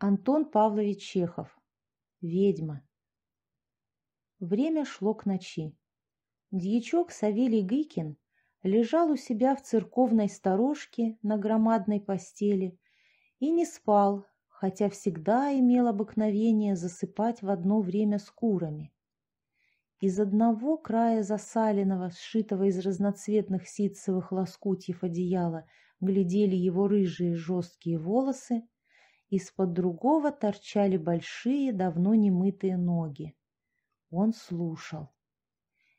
Антон Павлович Чехов. Ведьма. Время шло к ночи. Дьячок Савелий Гыкин лежал у себя в церковной сторожке на громадной постели и не спал, хотя всегда имел обыкновение засыпать в одно время с курами. Из одного края засаленного, сшитого из разноцветных ситцевых лоскутьев одеяла, глядели его рыжие жесткие волосы, из-под другого торчали большие, давно немытые ноги. Он слушал.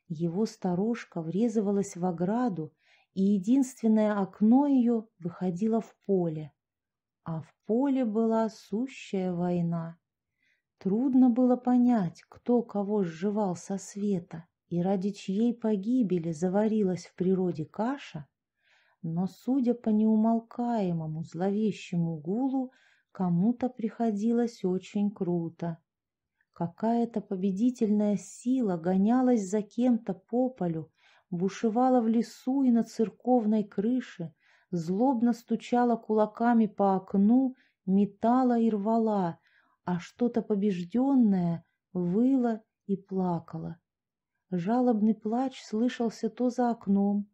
Его сторожка врезывалась в ограду, и единственное окно ее выходило в поле. А в поле была сущая война. Трудно было понять, кто кого сживал со света и ради чьей погибели заварилась в природе каша, но, судя по неумолкаемому зловещему гулу, Кому-то приходилось очень круто. Какая-то победительная сила гонялась за кем-то по полю, бушевала в лесу и на церковной крыше, злобно стучала кулаками по окну, метала и рвала, а что-то побежденное выло и плакало. Жалобный плач слышался то за окном,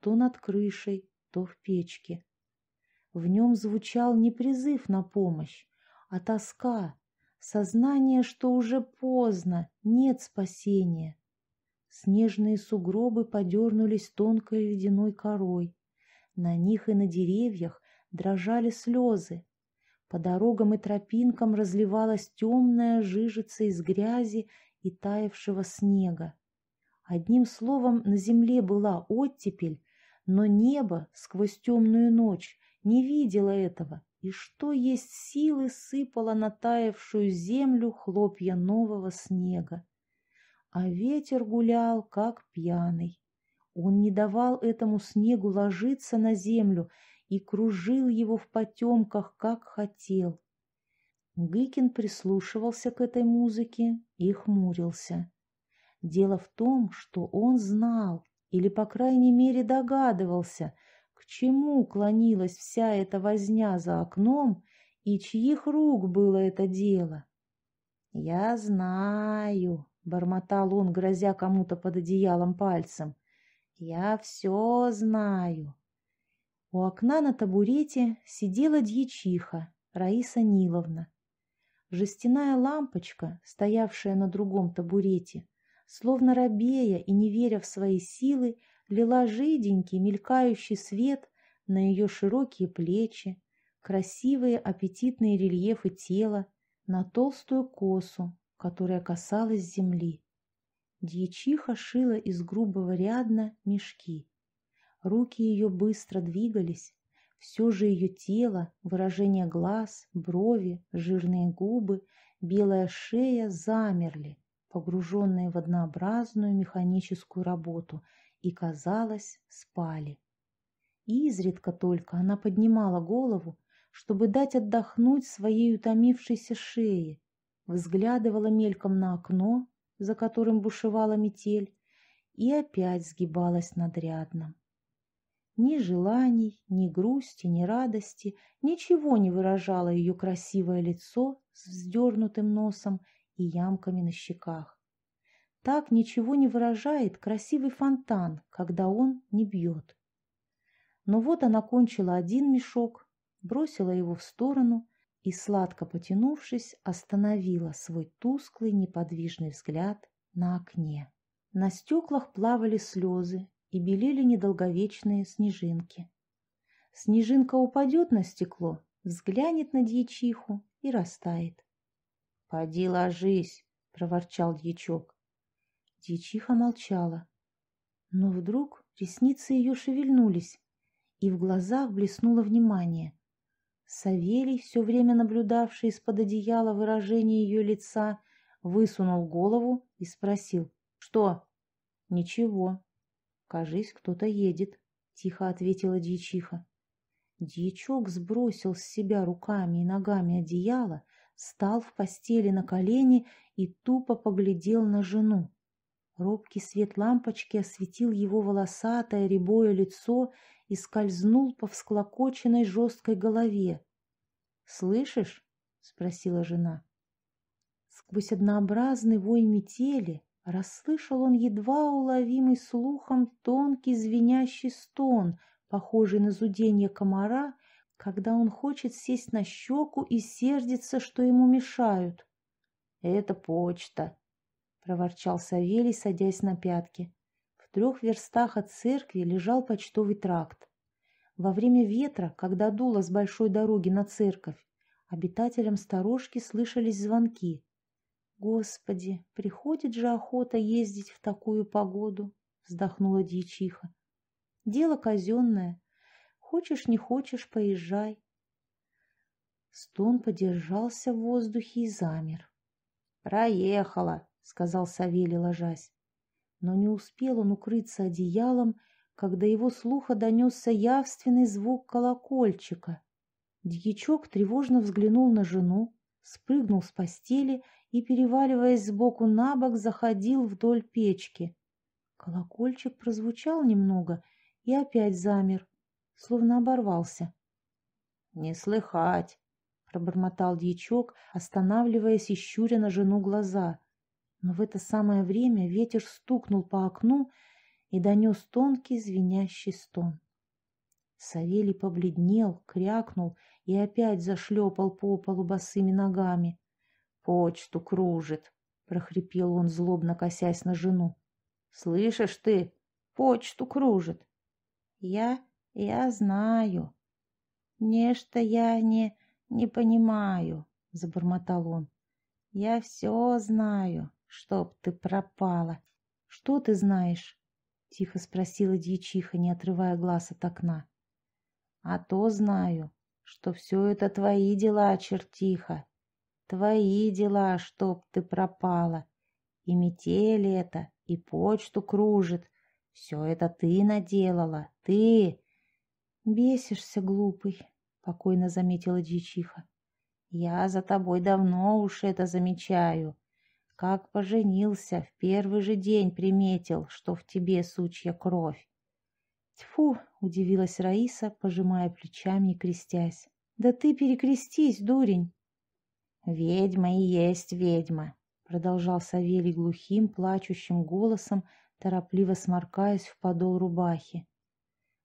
то над крышей, то в печке. В нем звучал не призыв на помощь, а тоска, сознание, что уже поздно, нет спасения. Снежные сугробы подернулись тонкой ледяной корой. На них и на деревьях дрожали слезы. По дорогам и тропинкам разливалась темная жижица из грязи и таявшего снега. Одним словом, на земле была оттепель, но небо сквозь темную ночь не видела этого, и что есть силы сыпала на таявшую землю хлопья нового снега. А ветер гулял, как пьяный. Он не давал этому снегу ложиться на землю и кружил его в потемках, как хотел. Гыкин прислушивался к этой музыке и хмурился. Дело в том, что он знал, или, по крайней мере, догадывался, к чему клонилась вся эта возня за окном и чьих рук было это дело? «Я знаю», — бормотал он, грозя кому-то под одеялом пальцем. «Я все знаю». У окна на табурете сидела дьячиха Раиса Ниловна. Жестяная лампочка, стоявшая на другом табурете, словно робея и не веря в свои силы, лила жиденький мелькающий свет на ее широкие плечи, красивые аппетитные рельефы тела, на толстую косу, которая касалась земли. Дьячиха шила из грубого рядна мешки. Руки ее быстро двигались, все же ее тело, выражение глаз, брови, жирные губы, белая шея замерли, погруженные в однообразную механическую работу – и, казалось, спали. Изредка только она поднимала голову, чтобы дать отдохнуть своей утомившейся шее, взглядывала мельком на окно, за которым бушевала метель, и опять сгибалась над рядном. Ни желаний, ни грусти, ни радости, ничего не выражало ее красивое лицо с вздернутым носом и ямками на щеках. Так ничего не выражает красивый фонтан, когда он не бьет. Но вот она кончила один мешок, бросила его в сторону и, сладко потянувшись, остановила свой тусклый неподвижный взгляд на окне. На стеклах плавали слезы и белели недолговечные снежинки. Снежинка упадет на стекло, взглянет на дьячиху и растает. — Поди ложись, — проворчал дьячок. Дьячиха молчала. Но вдруг ресницы ее шевельнулись, и в глазах блеснуло внимание. Савелий, все время наблюдавший из-под одеяла выражение ее лица, высунул голову и спросил. «Что?» «Ничего. Кажись, кто-то едет», — тихо ответила дьячиха. Дьячок сбросил с себя руками и ногами одеяло, стал в постели на колени и тупо поглядел на жену. Робкий свет лампочки осветил его волосатое рябое лицо и скользнул по всклокоченной жесткой голове. «Слышишь?» спросила жена. Сквозь однообразный вой метели расслышал он едва уловимый слухом тонкий звенящий стон, похожий на зудение комара, когда он хочет сесть на щеку и сердится, что ему мешают. «Это почта», — проворчал Савелий, садясь на пятки. В трех верстах от церкви лежал почтовый тракт. Во время ветра, когда дуло с большой дороги на церковь, обитателям сторожки слышались звонки. «Господи, приходит же охота ездить в такую погоду!» — вздохнула дьячиха. «Дело казенное. Хочешь, не хочешь, поезжай». Стон подержался в воздухе и замер. «Проехала», — сказал Савелий, ложась. Но не успел он укрыться одеялом, когда его слуха донесся явственный звук колокольчика. Дьячок тревожно взглянул на жену, спрыгнул с постели и, переваливаясь сбоку на бок, заходил вдоль печки. Колокольчик прозвучал немного и опять замер, словно оборвался. — Не слыхать! — пробормотал дьячок, останавливаясь и щуря на жену глаза. Но в это самое время ветер стукнул по окну и донес тонкий звенящий стон. Савелий побледнел, крякнул и опять зашлепал по полу босыми ногами. «Почту кружит!» — прохрипел он, злобно косясь на жену. «Слышишь ты? Почту кружит!» «Я... я знаю. Нечто я не... не понимаю», — забормотал он. «Я все знаю, чтоб ты пропала». «Что ты знаешь?» — тихо спросила дьячиха, не отрывая глаз от окна. «А то знаю, что все это твои дела, чертиха, твои дела, чтоб ты пропала. И метель это, и почту кружит. Все это ты наделала, ты. Бесишься, глупый, покойно заметила дьячиха. Я за тобой давно уж это замечаю. Как поженился, в первый же день приметил, что в тебе сучья кровь. Тьфу, удивилась Раиса, пожимая плечами и крестясь. Да ты перекрестись, дурень. Ведьма и есть ведьма, продолжал Савелий глухим, плачущим голосом, торопливо сморкаясь в подол рубахи.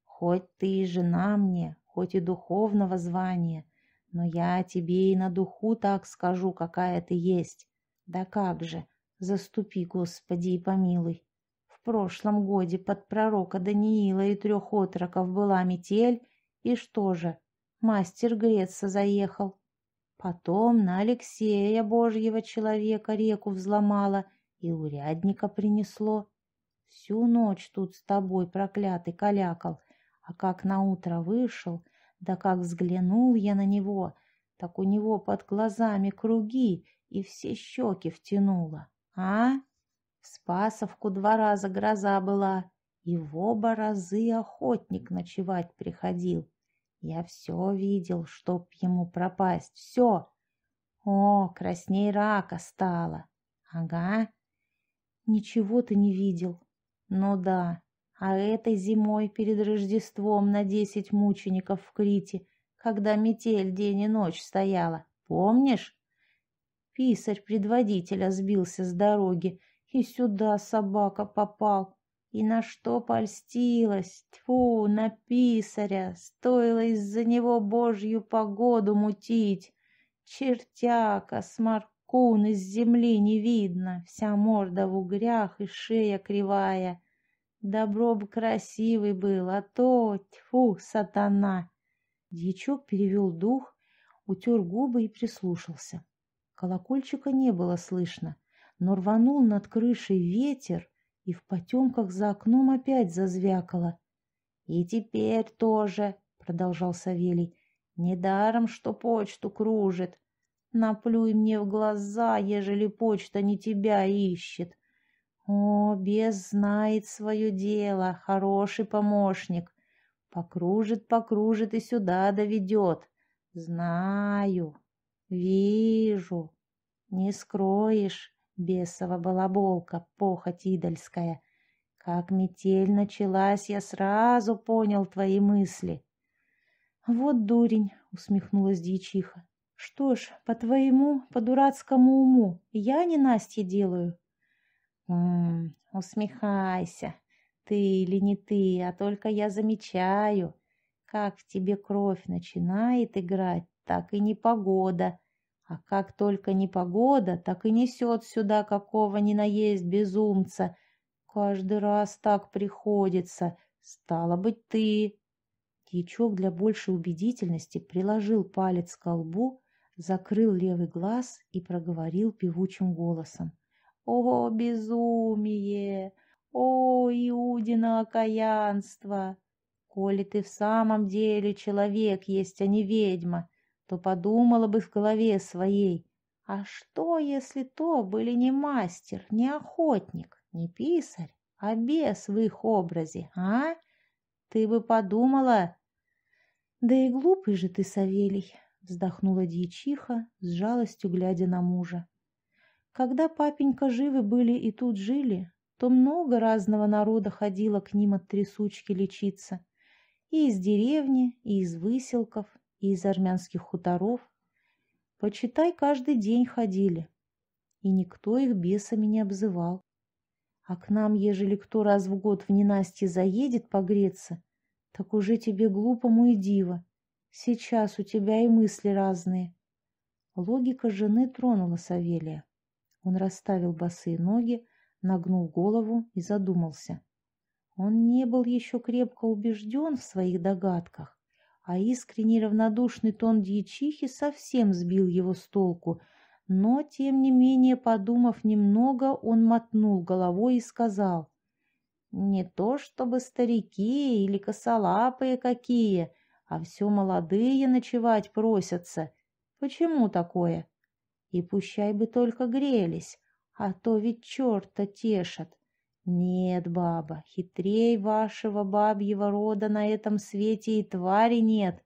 Хоть ты и жена мне, хоть и духовного звания, но я тебе и на духу так скажу, какая ты есть. Да как же, заступи, Господи, и помилуй. В прошлом годе под пророка Даниила и трех отроков была метель, и что же, мастер греться заехал. Потом на Алексея, божьего человека, реку взломала и урядника принесло. Всю ночь тут с тобой проклятый калякал, а как наутро вышел, да как взглянул я на него, так у него под глазами круги и все щеки втянуло. А? В Спасовку два раза гроза была, и в оба разы охотник ночевать приходил. Я все видел, чтоб ему пропасть, все. О, красней рака стало. Ага. Ничего ты не видел. Ну да, а этой зимой перед Рождеством на десять мучеников в Крите, когда метель день и ночь стояла, помнишь? Писарь предводителя сбился с дороги, и сюда собака попал. И на что польстилась? Тьфу, на писаря! Стоило из-за него божью погоду мутить. Чертяка, сморкун, из земли не видно, вся морда в угрях и шея кривая. Добро бы красивый был, а то, тьфу, сатана! Дьячок перевел дух, утер губы и прислушался. Колокольчика не было слышно, но рванул над крышей ветер, и в потемках за окном опять зазвякало. «И теперь тоже», — продолжал Савелий, — «недаром, что почту кружит. Наплюй мне в глаза, ежели почта не тебя ищет. О, бес знает свое дело, хороший помощник. Покружит, покружит и сюда доведет. Знаю, вижу, не скроешь, Бесова балаболка, похоть идольская. Как метель началась, я сразу понял твои мысли. Вот дурень, усмехнулась дьячиха. Что ж, по твоему, по дурацкому уму, я не Настя делаю. М усмехайся. Ты или не ты, а только я замечаю, как в тебе кровь начинает играть, так и непогода. А как только непогода, так и несет сюда какого ни наесть безумца. Каждый раз так приходится. Стало быть, ты. Дьячок для большей убедительности приложил палец к колбу, закрыл левый глаз и проговорил певучим голосом. «О, безумие! О, Иудина окаянство! Коли ты в самом деле человек есть, а не ведьма, то подумала бы в голове своей, а что, если то были не мастер, не охотник, не писарь, а бес в их образе, а? Ты бы подумала... Да и глупый же ты, Савелий, вздохнула дьячиха, с жалостью глядя на мужа. Когда папенька живы были и тут жили, то много разного народа ходило к ним от трясучки лечиться. И из деревни, и из выселков, и из армянских хуторов. Почитай, каждый день ходили. И никто их бесами не обзывал. А к нам, ежели кто раз в год в ненастье заедет погреться, так уже тебе глупому и диво. Сейчас у тебя и мысли разные. Логика жены тронула Савелия. Он расставил босые ноги, нагнул голову и задумался. Он не был еще крепко убежден в своих догадках, а искренний равнодушный тон дьячихи совсем сбил его с толку, но, тем не менее, подумав немного, он мотнул головой и сказал, «Не то чтобы старики или косолапые какие, а все молодые ночевать просятся. Почему такое? И пущай бы только грелись, а то ведь черта тешат. Нет, баба, хитрей вашего бабьего рода на этом свете и твари нет.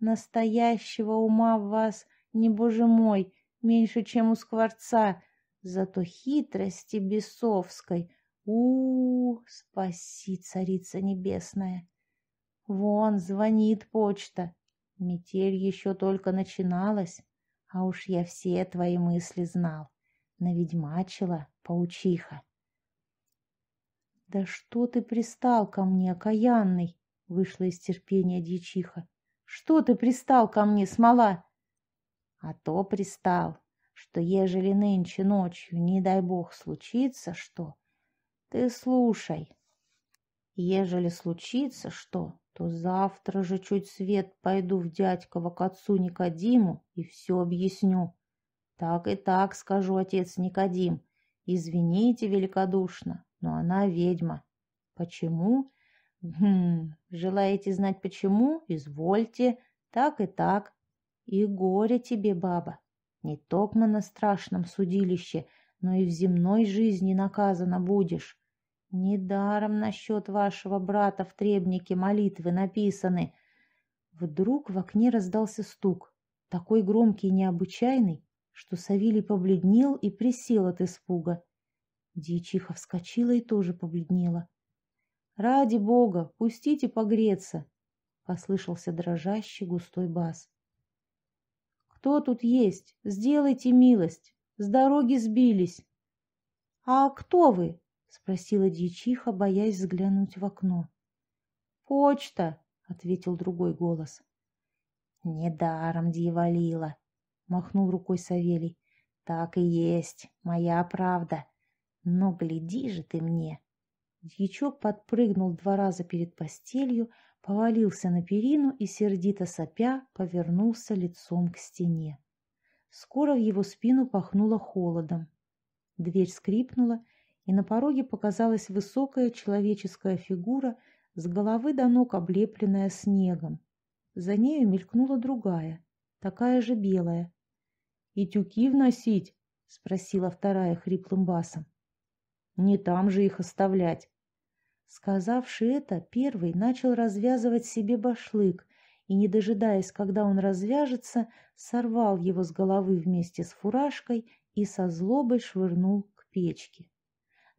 Настоящего ума в вас, не боже мой, меньше, чем у скворца, зато хитрости бесовской. У, -у, -у спаси, царица небесная! Вон, звонит почта. Метель еще только начиналась, а уж я все твои мысли знал. Наведьмачила паучиха. «Да что ты пристал ко мне, окаянный?» — вышла из терпения дьячиха. «Что ты пристал ко мне, смола?» «А то пристал, что ежели нынче ночью, не дай бог, случится что, ты слушай. Ежели случится что, то завтра же чуть свет пойду в дядькова к отцу Никодиму и все объясню. Так и так скажу, отец Никодим. Извините великодушно, но она ведьма. Почему? Хм, желаете знать почему? Извольте, так и так. И горе тебе, баба. Не только на страшном судилище, но и в земной жизни наказана будешь. Недаром насчет вашего брата в требнике молитвы написаны. Вдруг в окне раздался стук, такой громкий и необычайный, что Савелий побледнел и присел от испуга. Дьячиха вскочила и тоже побледнела. «Ради бога, пустите погреться!» — послышался дрожащий густой бас. «Кто тут есть? Сделайте милость! С дороги сбились!» «А кто вы?» — спросила дьячиха, боясь взглянуть в окно. «Почта!» — ответил другой голос. «Недаром дьяволила!» — махнул рукой Савелий. «Так и есть, моя правда. Но гляди же ты мне!» Дьячок подпрыгнул два раза перед постелью, повалился на перину и, сердито сопя, повернулся лицом к стене. Скоро в его спину пахнуло холодом. Дверь скрипнула, и на пороге показалась высокая человеческая фигура с головы до ног облепленная снегом. За нею мелькнула другая, такая же белая. «И тюки вносить?» — спросила вторая хриплым басом. «Не там же их оставлять». Сказавши это, первый начал развязывать себе башлык и, не дожидаясь, когда он развяжется, сорвал его с головы вместе с фуражкой и со злобой швырнул к печке.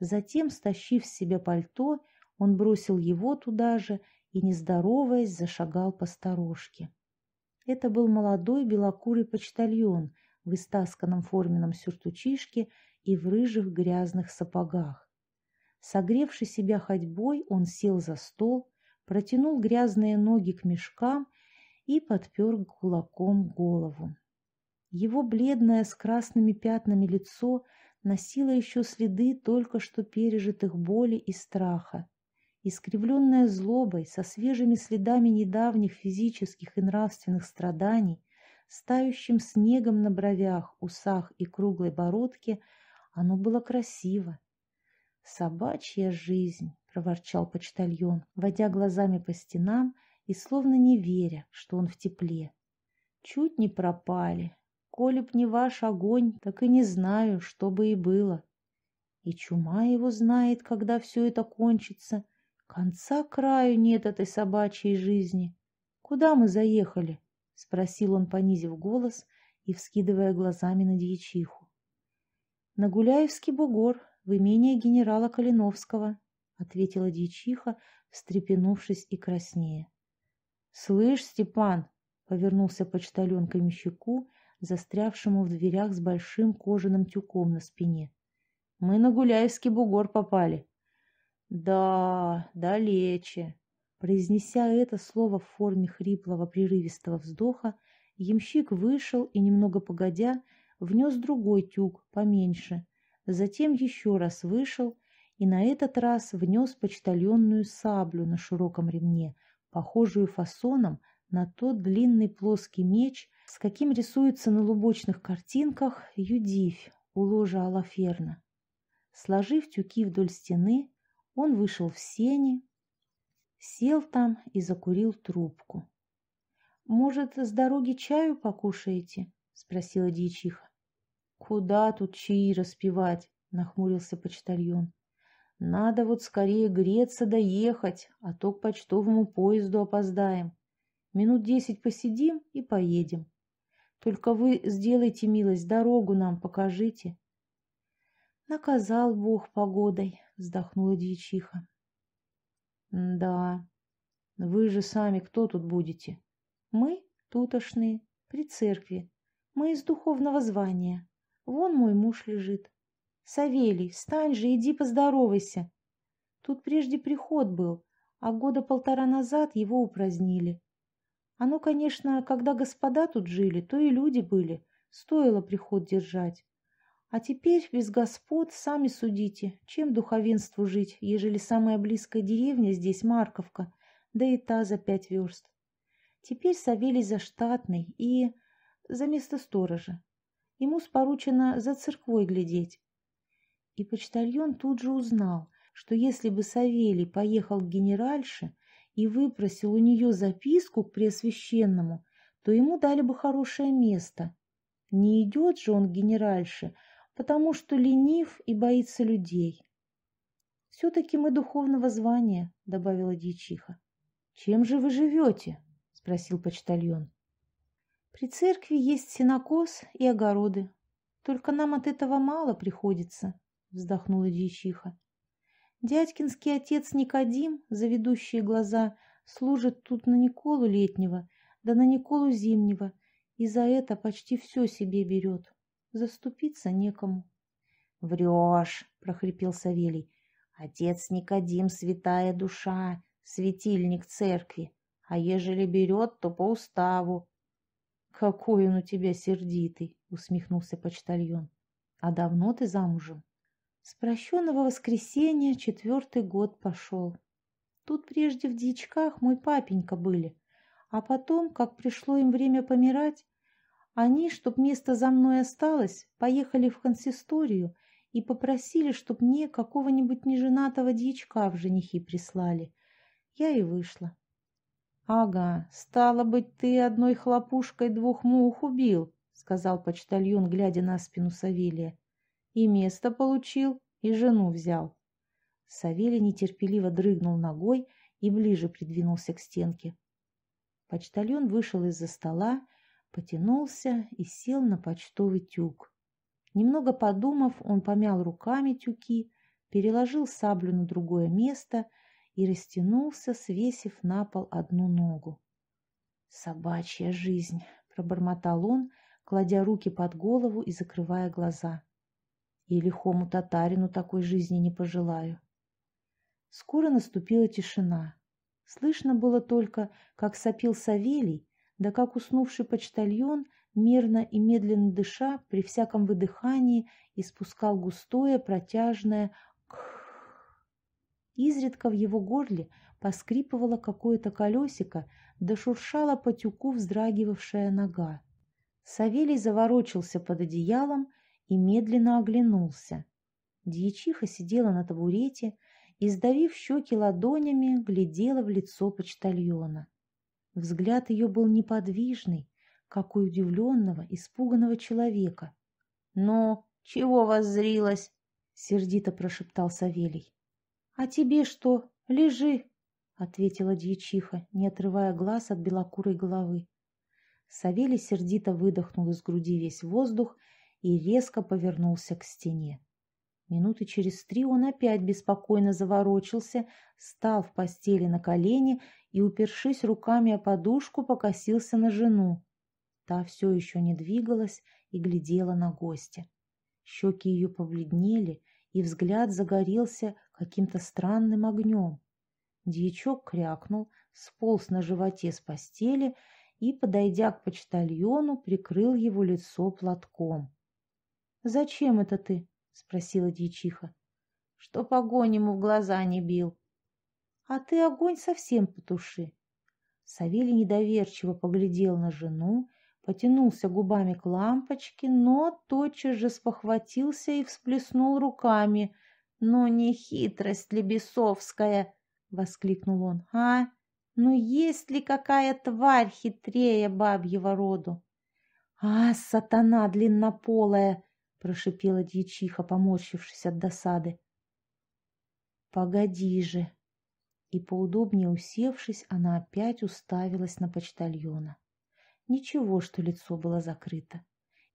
Затем, стащив с себя пальто, он бросил его туда же и, не здороваясь, зашагал по сторожке. Это был молодой белокурый почтальон в истасканном форменном сюртучишке и в рыжих грязных сапогах. Согревший себя ходьбой, он сел за стол, протянул грязные ноги к мешкам и подпер кулаком голову. Его бледное с красными пятнами лицо носило еще следы только что пережитых боли и страха. Искривленное злобой, со свежими следами недавних физических и нравственных страданий, стающим снегом на бровях, усах и круглой бородке, оно было красиво. «Собачья жизнь!» — проворчал почтальон, водя глазами по стенам и словно не веря, что он в тепле. «Чуть не пропали. Коли б не ваш огонь, так и не знаю, что бы и было. И чума его знает, когда все это кончится. Конца краю нет этой собачьей жизни. Куда мы заехали?» — спросил он, понизив голос и вскидывая глазами на дьячиху. «На Гуляевский бугор, в имение генерала Калиновского», — ответила дьячиха, встрепенувшись и краснея. «Слышь, Степан!» — повернулся почтальон к ямщику, застрявшему в дверях с большим кожаным тюком на спине. «Мы на Гуляевский бугор попали». «Да, далече». Произнеся это слово в форме хриплого прерывистого вздоха, ямщик вышел и, немного погодя, внес другой тюк, поменьше. Затем еще раз вышел и на этот раз внес почтальонную саблю на широком ремне — похожую фасоном на тот длинный плоский меч, с каким рисуется на лубочных картинках Юдивь у ложа Алаферна. Сложив тюки вдоль стены, он вышел в сени, сел там и закурил трубку. «Может, с дороги чаю покушаете?» — спросила дьячиха. «Куда тут чаи распивать?» — нахмурился почтальон. Надо вот скорее греться доехать, а то к почтовому поезду опоздаем. Минут десять посидим и поедем. Только вы сделайте милость, дорогу нам покажите. Наказал Бог погодой, вздохнула дьячиха. Да, вы же сами кто тут будете? Мы тутошные, при церкви. Мы из духовного звания. Вон мой муж лежит. Савелий, встань же, иди поздоровайся. Тут прежде приход был, а года полтора назад его упразднили. Оно, конечно, когда господа тут жили, то и люди были, стоило приход держать. А теперь без господ сами судите, чем духовенству жить, ежели самая близкая деревня здесь Марковка, да и та за пять верст. Теперь Савелий заштатный и за место сторожа. Ему споручено за церквой глядеть. И почтальон тут же узнал, что если бы Савелий поехал к генеральше и выпросил у нее записку к Преосвященному, то ему дали бы хорошее место. Не идет же он к генеральше, потому что ленив и боится людей. «Все-таки мы духовного звания», — добавила дьячиха. «Чем же вы живете?» — спросил почтальон. «При церкви есть сенокос и огороды. Только нам от этого мало приходится вздохнула дьячиха. Дядькинский отец Никодим, заведущие глаза, служит тут на Николу летнего, да на Николу зимнего, и за это почти все себе берет. Заступиться некому. — Врешь, — прохрипел Савелий. — Отец Никодим — святая душа, светильник церкви, а ежели берет, то по уставу. — Какой он у тебя сердитый, — усмехнулся почтальон. — А давно ты замужем? С прощенного воскресенья четвертый год пошел. Тут прежде в дичках мой папенька были, а потом, как пришло им время помирать, они, чтоб место за мной осталось, поехали в консисторию и попросили, чтоб мне какого-нибудь неженатого дьячка в женихи прислали. Я и вышла. — Ага, стало быть, ты одной хлопушкой двух мух убил, — сказал почтальон, глядя на спину Савелия. И место получил, и жену взял. Савелий нетерпеливо дрыгнул ногой и ближе придвинулся к стенке. Почтальон вышел из-за стола, потянулся и сел на почтовый тюк. Немного подумав, он помял руками тюки, переложил саблю на другое место и растянулся, свесив на пол одну ногу. «Собачья жизнь», — пробормотал он, кладя руки под голову и закрывая глаза. «И лихому татарину такой жизни не пожелаю». Скоро наступила тишина. Слышно было только, как сопил Савелий, да как уснувший почтальон, мерно и медленно дыша, при всяком выдыхании испускал густое протяжное. Изредка в его горле поскрипывало какое-то колесико, да шуршала по тюку вздрагивавшая нога. Савелий заворочился под одеялом и медленно оглянулся. Дьячиха сидела на табурете и, сдавив щеки ладонями, глядела в лицо почтальона. Взгляд ее был неподвижный, как у удивленного, испуганного человека. «Но чего вас зрилось?» — сердито прошептал Савелий. «А тебе что? Лежи!» — ответила дьячиха, не отрывая глаз от белокурой головы. Савелий сердито выдохнул из груди весь воздух и резко повернулся к стене. Минуты через три он опять беспокойно заворочился, стал в постели на колени и, упершись руками о подушку, покосился на жену. Та все еще не двигалась и глядела на гостя. Щеки ее побледнели, и взгляд загорелся каким-то странным огнем. Дьячок крякнул, сполз на животе с постели и, подойдя к почтальону, прикрыл его лицо платком. «Зачем это ты?» — спросила дьячиха. «Чтоб огонь ему в глаза не бил». «А ты огонь совсем потуши». Савелий недоверчиво поглядел на жену, потянулся губами к лампочке, но тотчас же спохватился и всплеснул руками. «Ну не хитрость ли бесовская!» — воскликнул он. «А? Ну есть ли какая тварь хитрее бабьего роду?» «А, сатана длиннополая!» — прошипела дьячиха, поморщившись от досады. «Погоди же!» И поудобнее усевшись, она опять уставилась на почтальона. Ничего, что лицо было закрыто.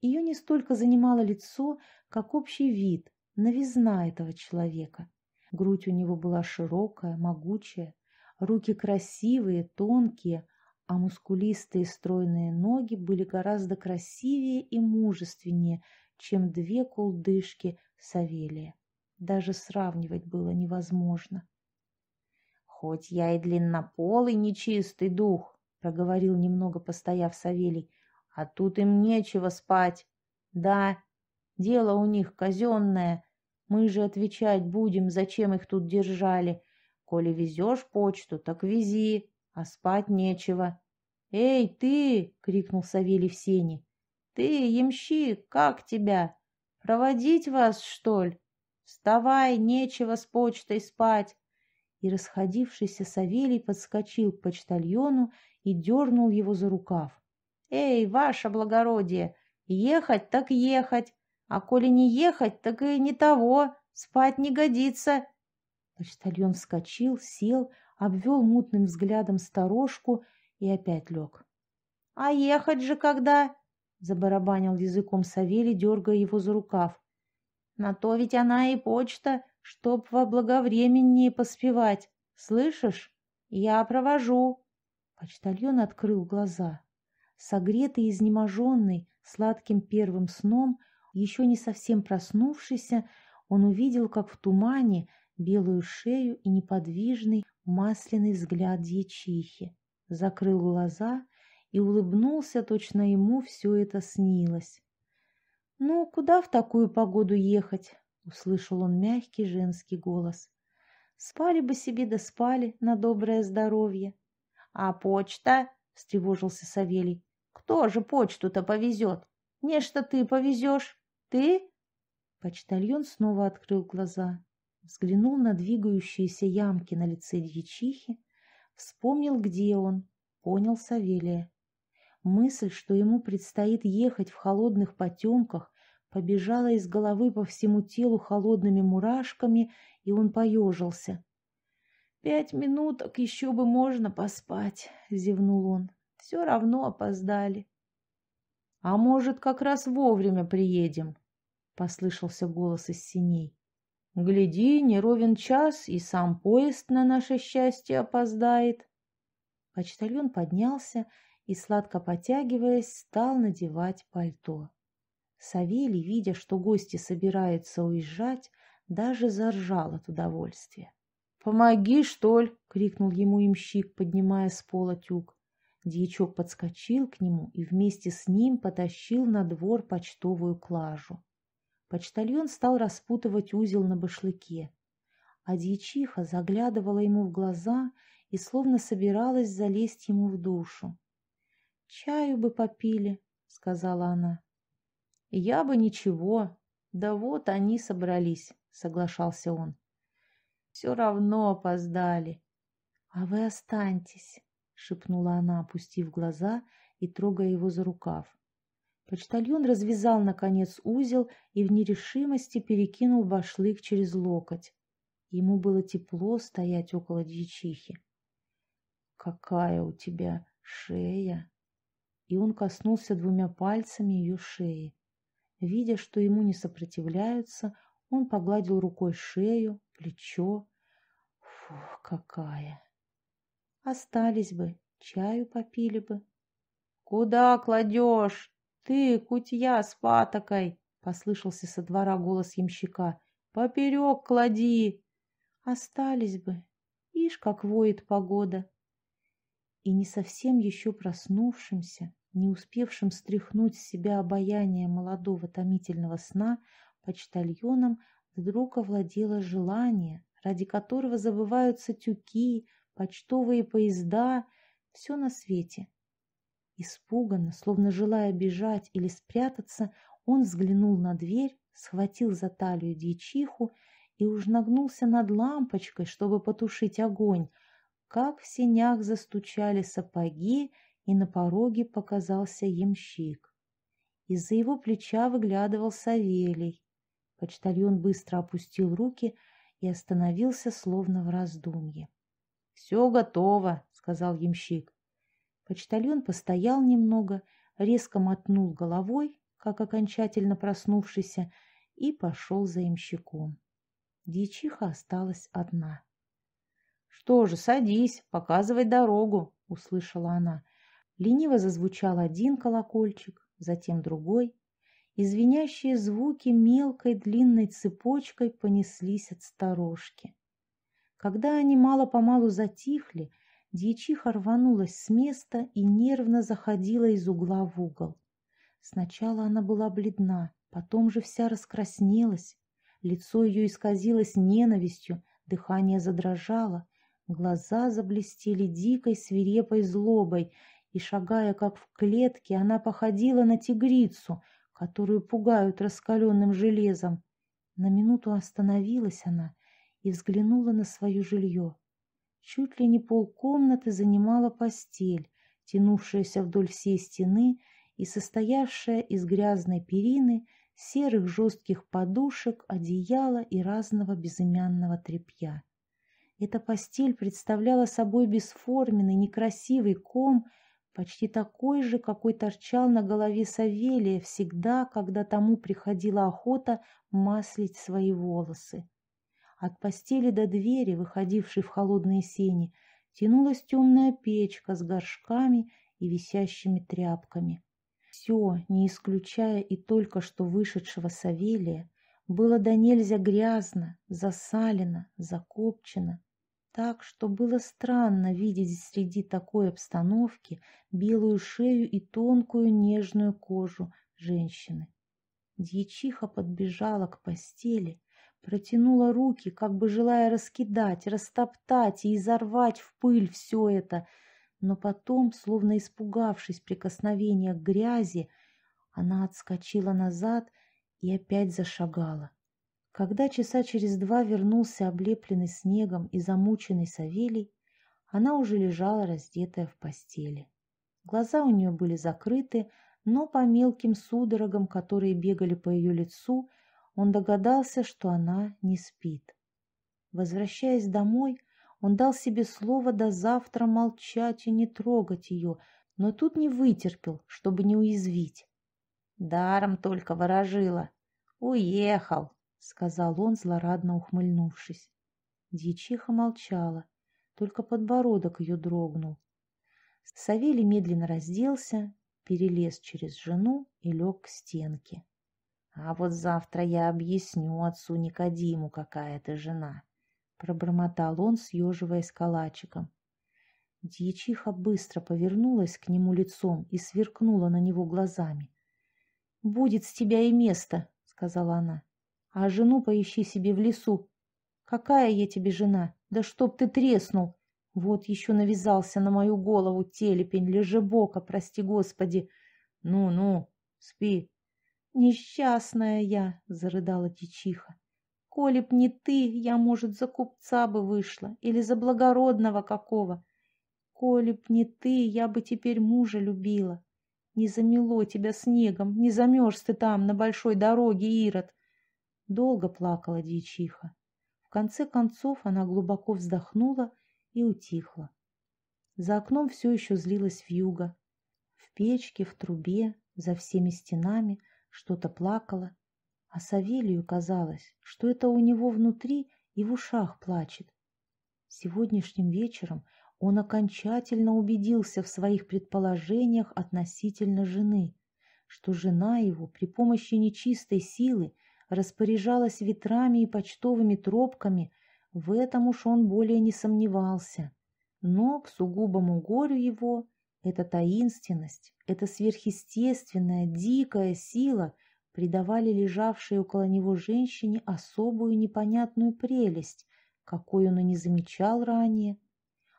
Ее не столько занимало лицо, как общий вид, новизна этого человека. Грудь у него была широкая, могучая, руки красивые, тонкие, а мускулистые стройные ноги были гораздо красивее и мужественнее, чем две кулдышки Савелия. Даже сравнивать было невозможно. «Хоть я и длиннополый нечистый дух», — проговорил немного постояв Савелий, — «а тут им нечего спать. Да, дело у них казенное. Мы же отвечать будем, зачем их тут держали. Коли везешь почту, так вези, а спать нечего». «Эй, ты!» — крикнул Савелий в сене. Ты, ямщик, как тебя? Проводить вас, что ли? Вставай, нечего с почтой спать. И расходившийся Савелий подскочил к почтальону и дернул его за рукав. Эй, ваше благородие, ехать так ехать, а коли не ехать, так и не того, спать не годится. Почтальон вскочил, сел, обвел мутным взглядом сторожку и опять лег. — А ехать же когда? забарабанил языком Савелий, дергая его за рукав. На то ведь она и почта, чтоб во благовременнее поспевать. Слышишь? Я провожу. Почтальон открыл глаза. Согретый и изнеможенный сладким первым сном, еще не совсем проснувшийся, он увидел, как в тумане, белую шею и неподвижный масляный взгляд дьячихи. Закрыл глаза и улыбнулся, точно ему все это снилось. «Ну, куда в такую погоду ехать?» — услышал он мягкий женский голос. «Спали бы себе да спали на доброе здоровье». «А почта?» — встревожился Савелий. «Кто же почту-то повезет? Нечто ты повезешь. Ты?» Почтальон снова открыл глаза, взглянул на двигающиеся ямки на лице дьячихи, вспомнил, где он, понял Савелия. Мысль, что ему предстоит ехать в холодных потемках, побежала из головы по всему телу холодными мурашками, и он поежился. «Пять минуток еще бы можно поспать», — зевнул он. «Все равно опоздали». «А может, как раз вовремя приедем?» — послышался голос из синей. «Гляди, не ровен час, и сам поезд на наше счастье опоздает». Почтальон поднялся и, сладко потягиваясь, стал надевать пальто. Савелий, видя, что гости собираются уезжать, даже заржал от удовольствия. «Помоги, что ли!» — крикнул ему имщик, поднимая с пола тюк. Дьячок подскочил к нему и вместе с ним потащил на двор почтовую клажу. Почтальон стал распутывать узел на башлыке, а дьячиха заглядывала ему в глаза и словно собиралась залезть ему в душу. «Чаю бы попили», — сказала она. «Я бы ничего. Да вот они собрались», — соглашался он. «Все равно опоздали». «А вы останьтесь», — шепнула она, опустив глаза и трогая его за рукав. Почтальон развязал, наконец, узел и в нерешимости перекинул башлык через локоть. Ему было тепло стоять около дьячихи. «Какая у тебя шея!» И он коснулся двумя пальцами ее шеи. Видя, что ему не сопротивляются, он погладил рукой шею, плечо. Фух, какая! Остались бы, чаю попили бы. «Куда кладешь? Ты, кутья с патокой!» — послышался со двора голос ямщика. «Поперек клади!» «Остались бы. Ишь, как воет погода!» И не совсем еще проснувшимся, не успевшим стряхнуть с себя обаяние молодого томительного сна, почтальоном вдруг овладело желание, ради которого забываются тюки, почтовые поезда, все на свете. Испуганно, словно желая бежать или спрятаться, он взглянул на дверь, схватил за талию дьячиху и уж нагнулся над лампочкой, чтобы потушить огонь, как в сенях застучали сапоги, и на пороге показался ямщик. Из-за его плеча выглядывал Савелий. Почтальон быстро опустил руки и остановился, словно в раздумье. — Все готово, — сказал ямщик. Почтальон постоял немного, резко мотнул головой, как окончательно проснувшийся, и пошел за ямщиком. Дьячиха осталась одна. — Что же, садись, показывай дорогу, — услышала она. Лениво зазвучал один колокольчик, затем другой, и звенящие звуки мелкой длинной цепочкой понеслись от сторожки. Когда они мало-помалу затихли, дьячиха рванулась с места и нервно заходила из угла в угол. Сначала она была бледна, потом же вся раскраснелась, лицо ее исказилось ненавистью, дыхание задрожало, глаза заблестели дикой свирепой злобой, и, шагая как в клетке, она походила на тигрицу, которую пугают раскаленным железом. На минуту остановилась она и взглянула на свое жилье. Чуть ли не полкомнаты занимала постель, тянувшаяся вдоль всей стены и состоявшая из грязной перины, серых жестких подушек, одеяла и разного безымянного тряпья. Эта постель представляла собой бесформенный, некрасивый ком, почти такой же, какой торчал на голове Савелия всегда, когда тому приходила охота маслить свои волосы. От постели до двери, выходившей в холодные сени, тянулась темная печка с горшками и висящими тряпками. Все, не исключая и только что вышедшего Савелия, было до нельзя грязно, засалено, закопчено, так что было странно видеть среди такой обстановки белую шею и тонкую нежную кожу женщины. Дьячиха подбежала к постели, протянула руки, как бы желая раскидать, растоптать и изорвать в пыль все это, но потом, словно испугавшись прикосновения к грязи, она отскочила назад и опять зашагала. Когда часа через два вернулся облепленный снегом и замученный Савелий, она уже лежала раздетая в постели. Глаза у нее были закрыты, но по мелким судорогам, которые бегали по ее лицу, он догадался, что она не спит. Возвращаясь домой, он дал себе слово до завтра молчать и не трогать ее, но тут не вытерпел, чтобы не уязвить. Даром только ворожила. Уехал, — сказал он, злорадно ухмыльнувшись. Дьячиха молчала, только подбородок ее дрогнул. Савелий медленно разделся, перелез через жену и лег к стенке. А вот завтра я объясню отцу Никодиму, какая ты жена, пробормотал он, съеживаясь калачиком. Дьячиха быстро повернулась к нему лицом и сверкнула на него глазами. «Будет с тебя и место», — сказала она. «А жену поищи себе в лесу. Какая я тебе жена? Да чтоб ты треснул! Вот еще навязался на мою голову телепень, лежебока, прости господи. Ну-ну, спи. Несчастная я, зарыдала Тичиха. Коли б не ты, я, может, за купца бы вышла или за благородного какого. Коли б не ты, я бы теперь мужа любила. Не замело тебя снегом, не замерз ты там, на большой дороге, Ирод. Долго плакала дьячиха. В конце концов она глубоко вздохнула и утихла. За окном все еще злилась вьюга. В печке, в трубе, за всеми стенами что-то плакало, а Савелию казалось, что это у него внутри и в ушах плачет. Сегодняшним вечером он окончательно убедился в своих предположениях относительно жены, что жена его при помощи нечистой силы распоряжалась ветрами и почтовыми тропками – в этом уж он более не сомневался. Но к сугубому горю его эта таинственность, эта сверхъестественная, дикая сила придавали лежавшей около него женщине особую непонятную прелесть, какой он и не замечал ранее.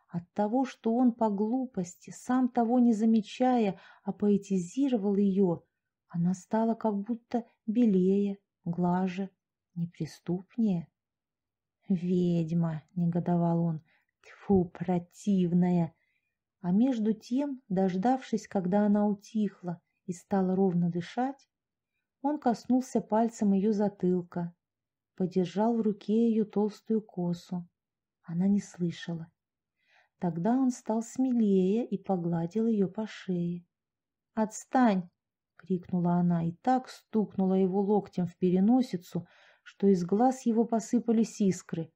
От того, что он по глупости, сам того не замечая, апоэтизировал ее, она стала как будто белее, глаже, неприступнее. «Ведьма!» — негодовал он. «Тьфу, противная!» А между тем, дождавшись, когда она утихла и стала ровно дышать, он коснулся пальцем ее затылка, подержал в руке ее толстую косу. Она не слышала. Тогда он стал смелее и погладил ее по шее. «Отстань!» — крикнула она и так стукнула его локтем в переносицу, что из глаз его посыпались искры.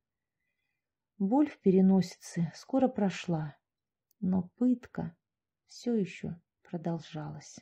Боль в переносице скоро прошла, но пытка все еще продолжалась.